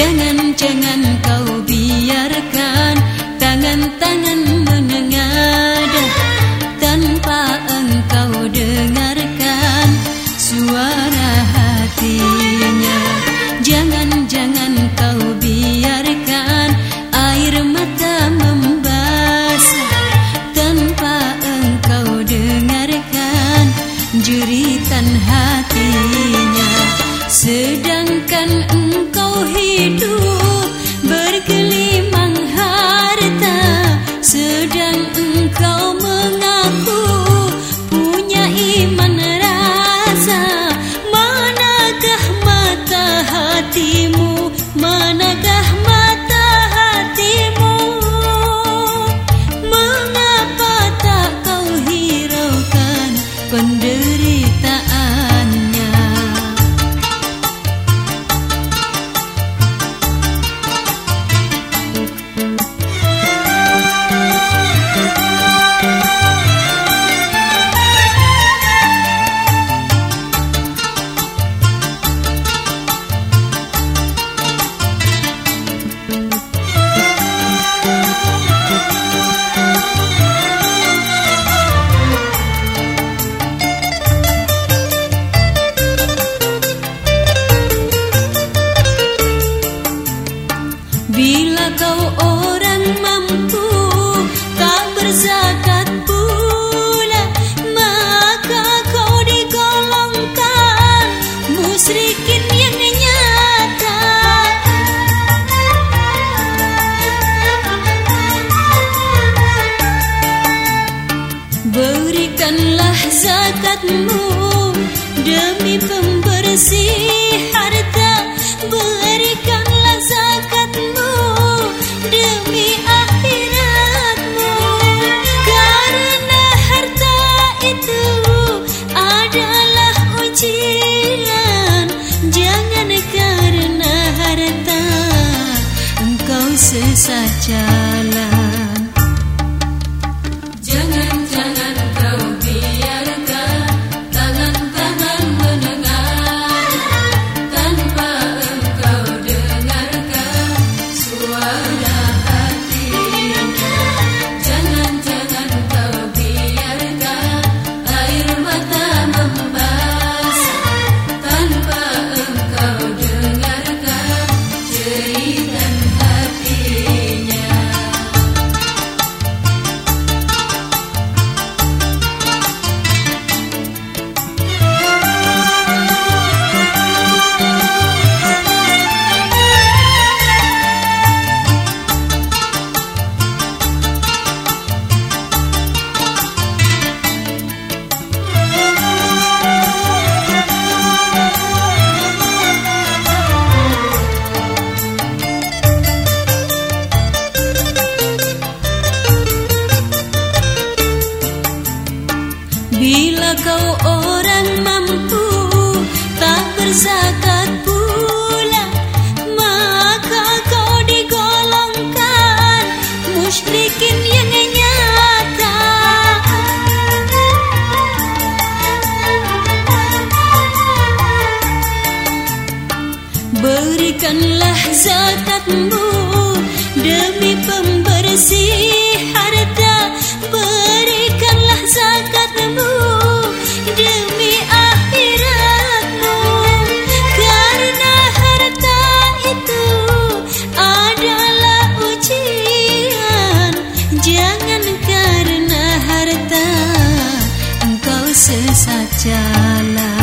Jangan-jangan kau biarkan Tangan-tangan menengadah Tanpa engkau dengarkan Suara hatinya. Jangan-jangan kau biarkan Air mata membasah Tanpa engkau dengarkan Jeritan hatinya. Sedang do Bila kau orang mampu Tak berzakat pula Maka kau digolongkan. Musrikin yang nyata. Berikanlah zakatmu Demi pembersih berzakat pula maka kau digolongkan. Musyrikin yang nyata. Berikanlah zakatmu sesat jalan.